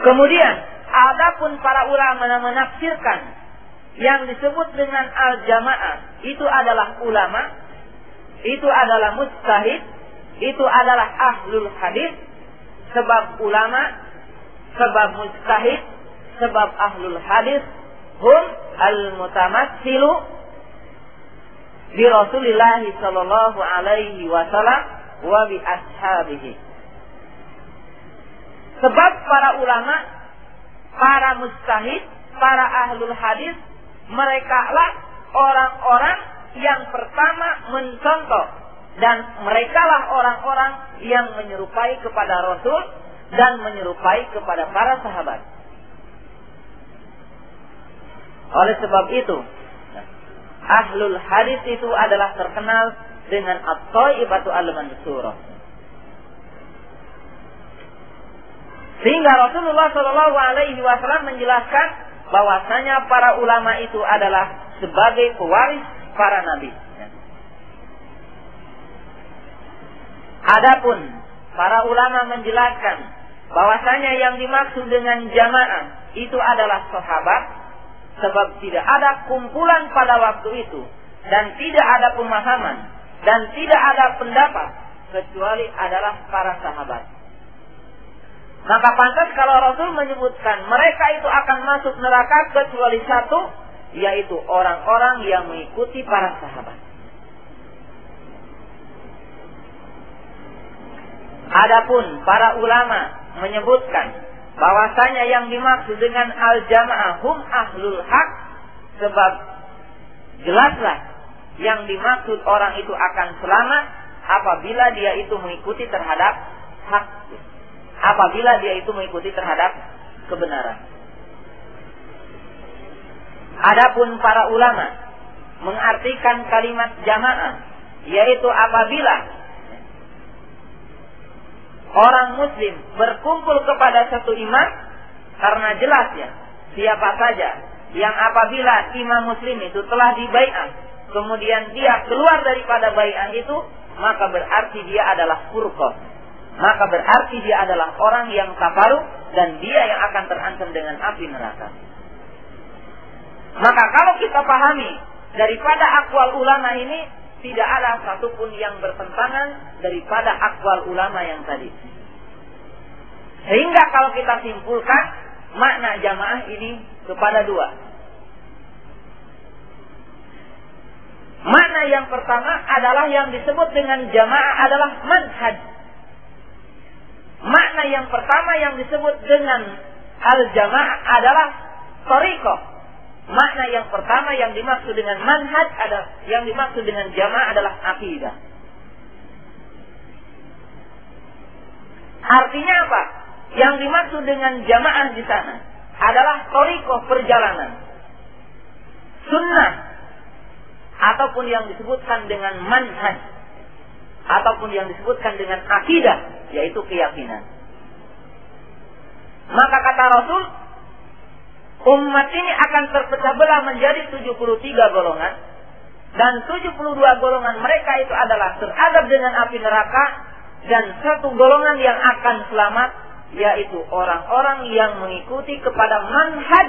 Kemudian, adapun para ulama menafsirkan yang disebut dengan al-jamaah itu adalah ulama, itu adalah mustahid, itu adalah ahlul hadis, sebab ulama, sebab mustahid, sebab ahlul hadis, hum al-mutamatsilu di Rasulullah sallallahu alaihi wasallam wa bi ashabihi. Sebab para ulama, para mustahid, para ahlul hadis, mereka lah orang-orang yang pertama mencontoh dan mereka lah orang-orang yang menyerupai kepada Rasul dan menyerupai kepada para sahabat. Oleh sebab itu, ahlul hadis itu adalah terkenal dengan at-taibatu al-mansurah. Sehingga Rasulullah Shallallahu Alaihi Wasallam menjelaskan bahwasanya para ulama itu adalah sebagai pewaris para nabi. Adapun para ulama menjelaskan bahwasanya yang dimaksud dengan jamaah itu adalah sahabat Sebab tidak ada kumpulan pada waktu itu dan tidak ada pemahaman dan tidak ada pendapat kecuali adalah para sahabat. Maka pantas kalau Rasul menyebutkan mereka itu akan masuk neraka kecuali satu, yaitu orang-orang yang mengikuti para sahabat. Adapun para ulama menyebutkan bahwasanya yang dimaksud dengan al-jamaah hum ahlul hak sebab jelaslah yang dimaksud orang itu akan selamat apabila dia itu mengikuti terhadap hak. Apabila dia itu mengikuti terhadap kebenaran. Adapun para ulama mengartikan kalimat jamaah yaitu apabila orang muslim berkumpul kepada satu imam karena jelas ya siapa saja yang apabila imam muslim itu telah dibaiat kemudian dia keluar daripada baiat itu maka berarti dia adalah furqah maka berarti dia adalah orang yang kafaru dan dia yang akan terancam dengan api neraka. Maka kalau kita pahami daripada akwal ulama ini tidak ada satupun yang bertentangan daripada akwal ulama yang tadi. Sehingga kalau kita simpulkan makna jamaah ini kepada dua. Makna yang pertama adalah yang disebut dengan jamaah adalah manhaj. Makna yang pertama yang disebut dengan al-jamaah adalah toriko. Makna yang pertama yang dimaksud dengan manhaj adalah yang dimaksud dengan jamaah adalah akidah. Artinya apa? Yang dimaksud dengan jamaah di sana adalah toriko perjalanan. Sunnah. Ataupun yang disebutkan dengan manhaj. Ataupun yang disebutkan dengan akidah. Yaitu keyakinan. Maka kata Rasul, umat ini akan terpecah belah menjadi 73 golongan. Dan 72 golongan mereka itu adalah teradab dengan api neraka. Dan satu golongan yang akan selamat yaitu orang-orang yang mengikuti kepada manhaj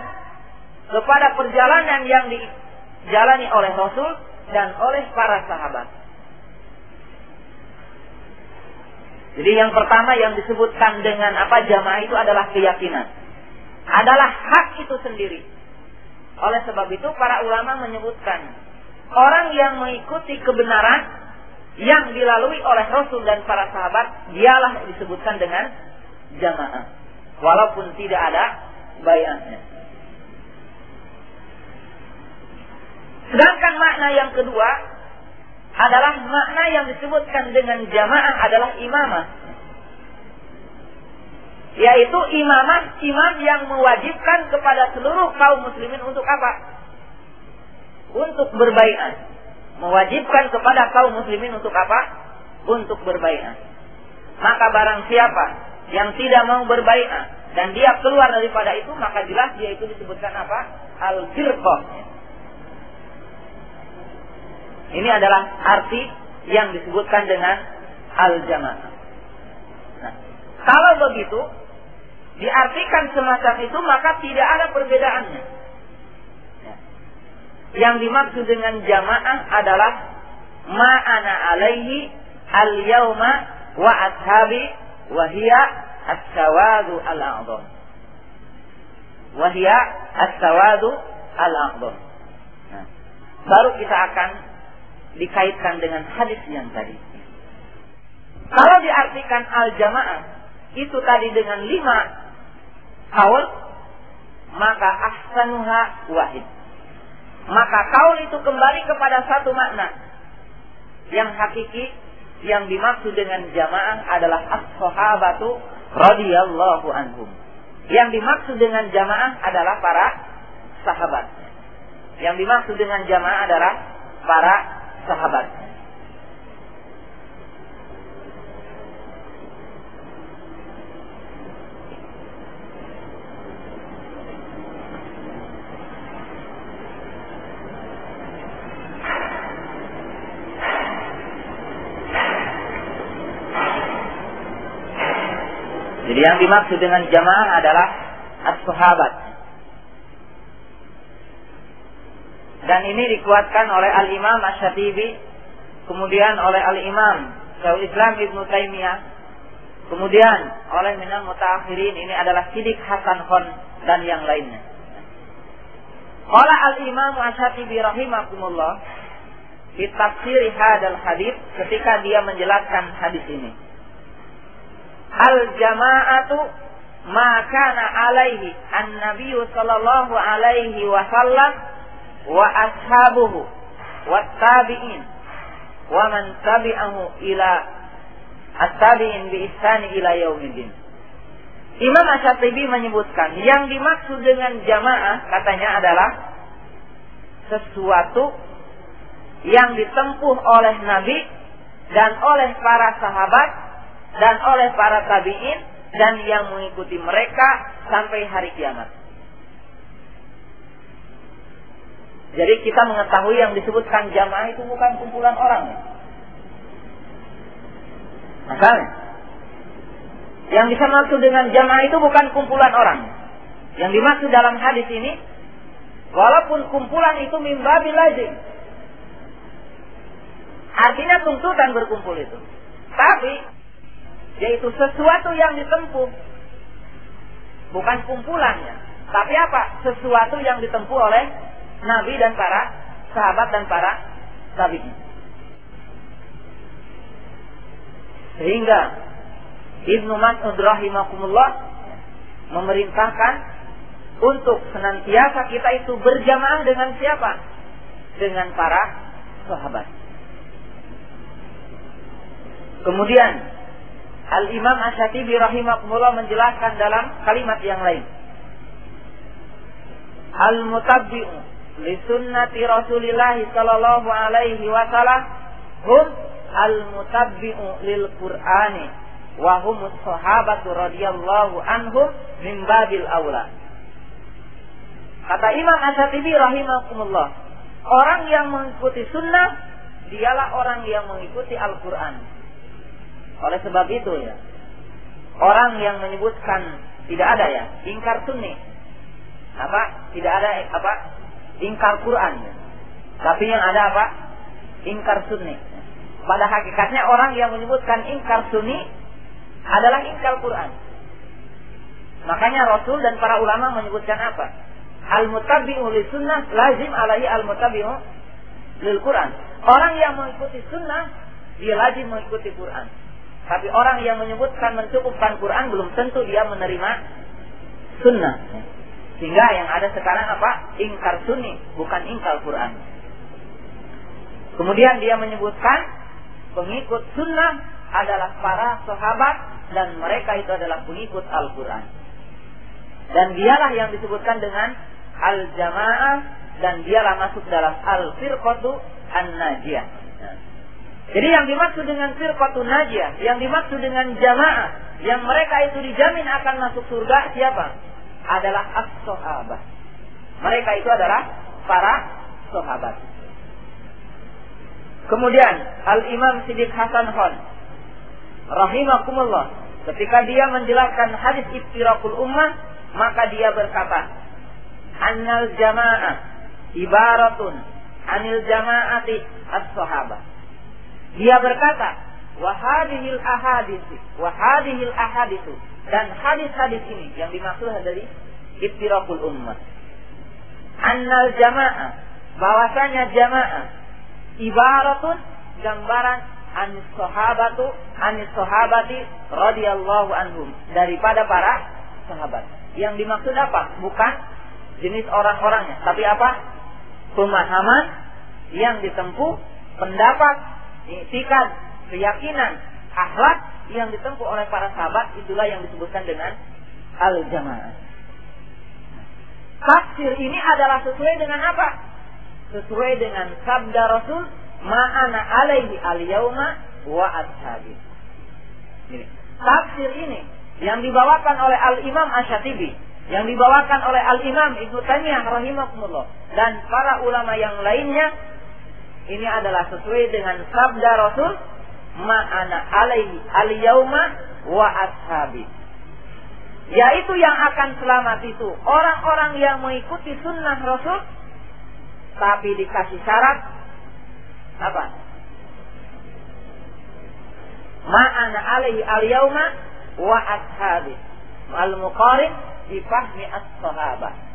kepada perjalanan yang dijalani oleh Rasul dan oleh para sahabat. Jadi yang pertama yang disebutkan dengan apa jamaah itu adalah keyakinan. Adalah hak itu sendiri. Oleh sebab itu para ulama menyebutkan orang yang mengikuti kebenaran yang dilalui oleh Rasul dan para sahabat dialah disebutkan dengan jamaah. Walaupun tidak ada bayatnya. Sedangkan makna yang kedua adalah makna yang disebutkan dengan jamaah adalah imamah. Yaitu imamah, imam yang mewajibkan kepada seluruh kaum muslimin untuk apa? Untuk berbaikat. Mewajibkan kepada kaum muslimin untuk apa? Untuk berbaikat. Maka barang siapa yang tidak mau berbaikat dan dia keluar daripada itu maka jelas dia itu disebutkan apa? Al-firqah. Ini adalah arti yang disebutkan dengan al-jamaah. Nah, kalau begitu diartikan semacam itu maka tidak ada perbedaannya. Ya. Yang dimaksud dengan jamaah adalah ma'ana alaihi al-yauma wa ashabi wahia as-sawadu al-a'dham. Wahia as-sawadu al-a'dham. Nah, baru kita akan dikaitkan dengan hadis yang tadi. Kalau diartikan al-jamaah itu tadi dengan lima kaul, maka ahsanuha wahid. Maka kaul itu kembali kepada satu makna yang hakiki yang dimaksud dengan jamaah adalah as-sahabatu radhiyallahu anhum. Yang dimaksud dengan jamaah adalah para sahabat. Yang dimaksud dengan jamaah adalah para sahabat. Jadi yang dimaksud dengan jamaah adalah as-sahabat. Dan ini dikuatkan oleh Al-Imam Asy-Syatibi, kemudian oleh Al-Imam Syaikhul Islam Ibnu Taimiyah, kemudian oleh minal mutaakhirin ini adalah Sidik Hasan Khon dan yang lainnya. Qala Al-Imam Asy-Syatibi rahimakumullah di tafsir hadal hadis ketika dia menjelaskan hadis ini al jama'atu ma kana alaihi an-nabiy sallallahu alaihi wasallam wa ashabuhu wa tabi'in wa man tabi'ahu ila at-tabi'in bi ihsani ila yaumiddin. Imam Asy-Syatibi menyebutkan yang dimaksud dengan jamaah katanya adalah sesuatu yang ditempuh oleh Nabi dan oleh para sahabat dan oleh para tabi'in dan yang mengikuti mereka sampai hari kiamat. Jadi kita mengetahui yang disebutkan jamaah itu bukan kumpulan orang. Makanya Yang bisa maksud dengan jamaah itu bukan kumpulan orang. Yang dimaksud dalam hadis ini, walaupun kumpulan itu mimbabil lazim. Artinya tuntutan berkumpul itu. Tapi, yaitu sesuatu yang ditempuh. Bukan kumpulannya. Tapi apa? Sesuatu yang ditempuh oleh Nabi dan para sahabat dan para tabi'in. Sehingga Ibnu Mas'ud rahimahumullah memerintahkan untuk senantiasa kita itu berjamaah dengan siapa? Dengan para sahabat. Kemudian Al-Imam Asyatibi rahimahumullah menjelaskan dalam kalimat yang lain. Al-mutabbi'u li sunnati Rasulillah sallallahu alaihi wasallam hum al-mutabbi'u lil Qur'ani wa hum sahabatu radhiyallahu anhum min babil aula. Kata Imam Asyatibi rahimahumullah, orang yang mengikuti sunnah dialah orang yang mengikuti Al-Qur'an. Oleh sebab itu ya, orang yang menyebutkan tidak ada ya, ingkar sunni. Apa? Tidak ada apa? Ingkar Quran. Tapi yang ada apa? Ingkar sunni. Pada hakikatnya orang yang menyebutkan ingkar sunni adalah ingkar Quran. Makanya Rasul dan para ulama menyebutkan apa? Al-mutabi'u li sunnah lazim alaihi al-mutabi'u lil Quran. Orang yang mengikuti sunnah, dia lazim mengikuti Quran. Tapi orang yang menyebutkan mencukupkan Quran belum tentu dia menerima sunnah. Sehingga yang ada sekarang apa? Ingkar sunni, bukan ingkar Quran. Kemudian dia menyebutkan pengikut sunnah adalah para sahabat dan mereka itu adalah pengikut Al-Quran. Dan dialah yang disebutkan dengan al-jamaah dan dialah masuk dalam al-firqatu an-najiyah. Jadi yang dimaksud dengan firqatu najiyah, yang dimaksud dengan jamaah, yang mereka itu dijamin akan masuk surga siapa? Adalah as-sahabah. Mereka itu adalah para sahabat. Kemudian Al-Imam Siddiq Hasan Khan rahimakumullah ketika dia menjelaskan hadis iftirakul ummah maka dia berkata annal jamaah ibaratun anil jamaati as-sahabah dia berkata, wahadihil ahadis, wahadihil ahadisu. Dan hadis-hadis ini yang dimaksud dari iftirakul ummah. Annal jamaah, bahwasanya jamaah ibaratun gambaran anis sahabatu anis sahabati radhiyallahu anhum daripada para sahabat. Yang dimaksud apa? Bukan jenis orang-orangnya, tapi apa? Pemahaman yang ditempuh, pendapat Iktikad, keyakinan, akhlak yang ditempuh oleh para sahabat itulah yang disebutkan dengan al-jamaah. Tafsir ini adalah sesuai dengan apa? Sesuai dengan sabda Rasul, ma'ana alaihi al-yauma wa ashabi. Ini. Tafsir ini yang dibawakan oleh Al-Imam Asyatibi, yang dibawakan oleh Al-Imam Ibnu Taimiyah rahimahumullah dan para ulama yang lainnya ini adalah sesuai dengan sabda Rasul ma'ana alaihi al-yauma wa ashabi. Yaitu yang akan selamat itu orang-orang yang mengikuti sunnah Rasul tapi dikasih syarat apa? Ma'ana alaihi al-yauma wa ashabi. Al-muqarin bi fahmi as-sahabah.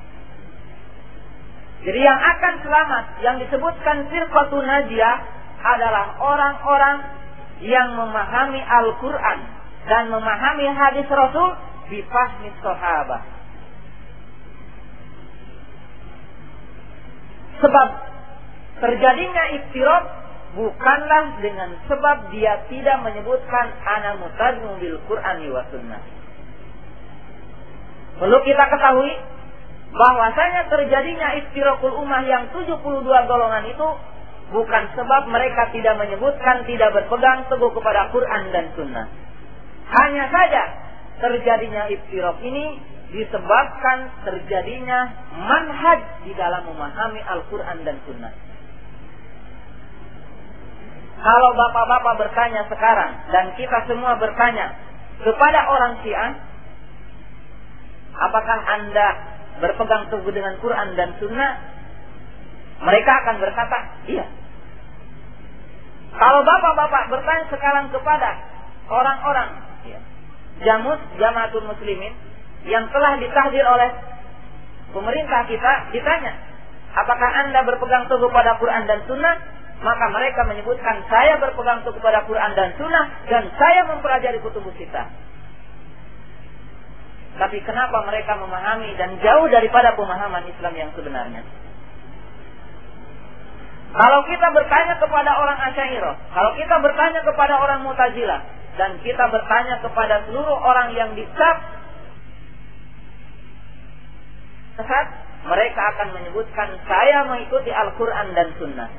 Jadi yang akan selamat yang disebutkan firqatun najiyah adalah orang-orang yang memahami Al-Quran dan memahami hadis Rasul bifahmi sahabat. Sebab terjadinya iftirab bukanlah dengan sebab dia tidak menyebutkan ana mutabi'un bil Qur'ani wa sunnah. Perlu kita ketahui bahwasanya terjadinya istirakul ummah yang 72 golongan itu bukan sebab mereka tidak menyebutkan tidak berpegang teguh kepada Quran dan Sunnah. Hanya saja terjadinya iftirak ini disebabkan terjadinya manhaj di dalam memahami Al-Quran dan Sunnah. Kalau bapak-bapak bertanya sekarang dan kita semua bertanya, kepada orang Syiah, apakah Anda berpegang teguh dengan Quran dan Sunnah? Mereka akan berkata, iya. Kalau bapak-bapak bertanya sekarang kepada orang-orang ya, jamus jamaatul muslimin yang telah ditahdir oleh pemerintah kita, ditanya, apakah anda berpegang teguh pada Quran dan Sunnah? Maka mereka menyebutkan saya berpegang teguh pada Quran dan Sunnah dan saya mempelajari kutubus kita. Tapi kenapa mereka memahami dan jauh daripada pemahaman Islam yang sebenarnya? Kalau kita bertanya kepada orang Asy'ariyah, kalau kita bertanya kepada orang Mu'tazilah dan kita bertanya kepada seluruh orang yang dicap sesat, mereka akan menyebutkan saya mengikuti Al-Qur'an dan Sunnah.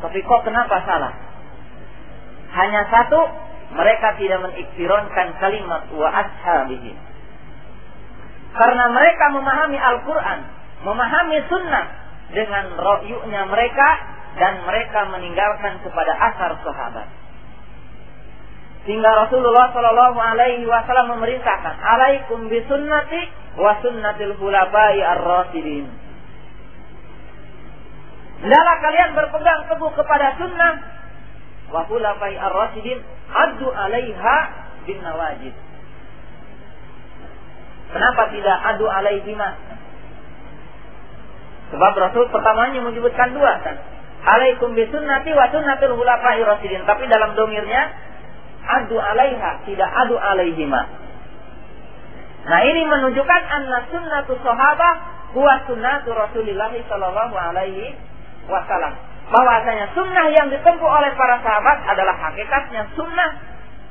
Tapi kok kenapa salah? Hanya satu, mereka tidak mengiktironkan kalimat wa ashabihi. Karena mereka memahami Al-Quran, memahami sunnah dengan rohyuknya mereka dan mereka meninggalkan kepada asar sahabat. Sehingga Rasulullah Shallallahu Alaihi Wasallam memerintahkan, alaikum bisunnati wa sunnatil khulafai ar-rasidin. Hendaklah kalian berpegang teguh kepada sunnah wa khulafai ar-rasidin addu alaiha bin nawajid. Kenapa tidak adu alaihima? Sebab Rasul pertamanya menyebutkan dua kan. Alaikum bisunnati wa sunnatil khulafai rasidin. Tapi dalam domirnya adu alaiha, tidak adu alaihima. Nah ini menunjukkan anna sunnatu sahabah huwa sunnatu Rasulullah sallallahu alaihi wasallam. Bahwasanya sunnah yang ditempuh oleh para sahabat adalah hakikatnya sunnah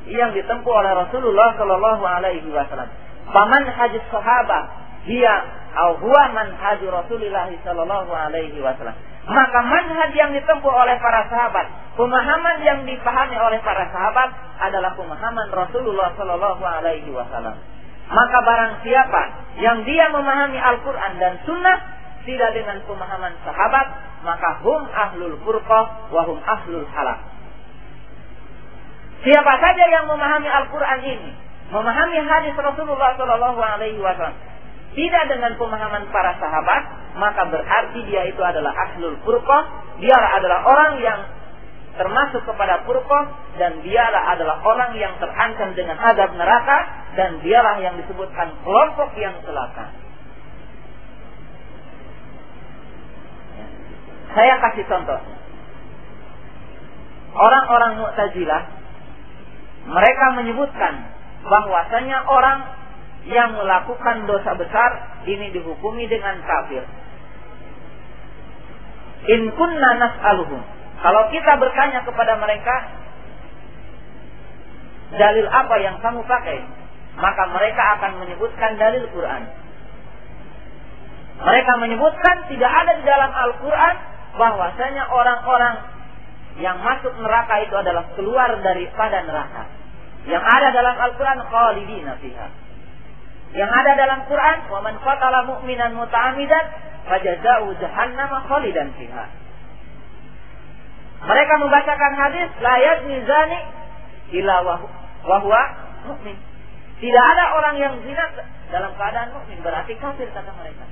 yang ditempuh oleh Rasulullah sallallahu alaihi wasallam. Paman haji sahabat dia au huwa manhaj Rasulullah sallallahu alaihi wasallam. Maka manhaj yang ditempuh oleh para sahabat, pemahaman yang dipahami oleh para sahabat adalah pemahaman Rasulullah sallallahu alaihi wasallam. Maka barang siapa yang dia memahami Al-Quran dan Sunnah tidak dengan pemahaman sahabat, maka hum ahlul furqah wa hum ahlul halak. Siapa saja yang memahami Al-Quran ini, memahami hadis Rasulullah Shallallahu Alaihi Wasallam, tidak dengan pemahaman para sahabat, maka berarti dia itu adalah ahlul furqah, dia adalah orang yang termasuk kepada furqah dan dialah adalah orang yang terancam dengan adab neraka dan dialah yang disebutkan kelompok yang celaka. Saya kasih contoh. Orang-orang Mu'tazilah mereka menyebutkan bahwasanya orang yang melakukan dosa besar ini dihukumi dengan kafir. In kunna nas'aluhum. Kalau kita bertanya kepada mereka dalil apa yang kamu pakai, maka mereka akan menyebutkan dalil Quran. Mereka menyebutkan tidak ada di dalam Al-Quran bahwasanya orang-orang yang masuk neraka itu adalah keluar daripada neraka. Yang ada dalam Al-Quran khalidina fiha. Yang ada dalam Quran, wa man qatala mu'minan muta'amidan fajaza'u jahannam khalidan fiha. Mereka membacakan hadis la yazni zani illa wa huwa mu'min. Tidak ada orang yang zina dalam keadaan mukmin berarti kafir kata mereka.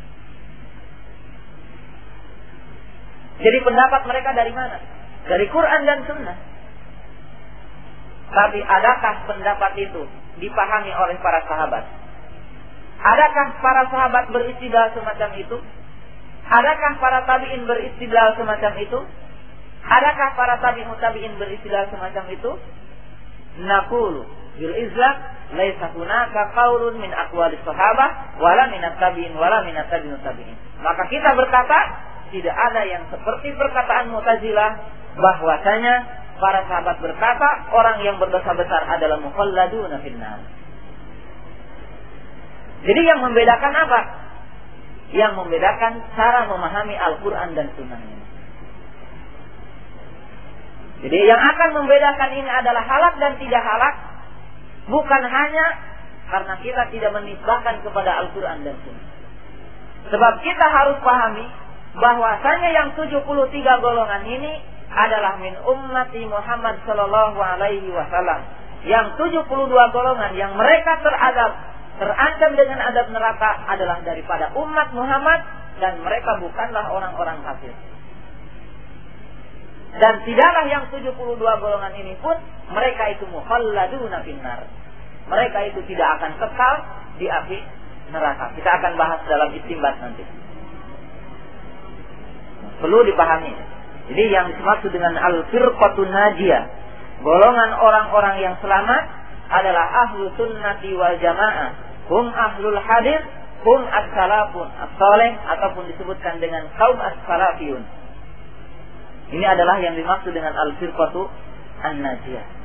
Jadi pendapat mereka dari mana? Dari Quran dan Sunnah. Tapi adakah pendapat itu dipahami oleh para sahabat? Adakah para sahabat beristidlal semacam itu? Adakah para tabi'in beristidlal semacam itu? Adakah para tabi'in tabi'in beristidlal semacam itu? Nakulu bil izlah laisa hunaka qaulun min aqwali sahabah wala min tabi'in wala min tabi'in tabi'in. Maka kita berkata tidak ada yang seperti perkataan Mu'tazilah bahwasanya para sahabat berkata orang yang berdosa besar adalah mukhalladuna finnar. Jadi yang membedakan apa? Yang membedakan cara memahami Al-Quran dan ini. Jadi yang akan membedakan ini adalah halak dan tidak halak. Bukan hanya karena kita tidak menisbahkan kepada Al-Quran dan Sunnah. Sebab kita harus pahami bahwasanya yang 73 golongan ini adalah min ummati Muhammad sallallahu alaihi wasallam yang 72 golongan yang mereka teradab, terancam dengan adab neraka adalah daripada umat Muhammad dan mereka bukanlah orang-orang kafir. Dan tidaklah yang 72 golongan ini pun mereka itu mukhalladuna finnar. Mereka itu tidak akan kekal di api neraka. Kita akan bahas dalam istimbat nanti. Perlu dipahami. Jadi yang dimaksud dengan al-firqatun najiyah, golongan orang-orang yang selamat adalah ahlu sunnati wal jamaah. Hum ahlul hadir, hum as-salafun, as-saleh, ataupun disebutkan dengan kaum as-salafiyun. Ini adalah yang dimaksud dengan al-firqatu an-najiyah.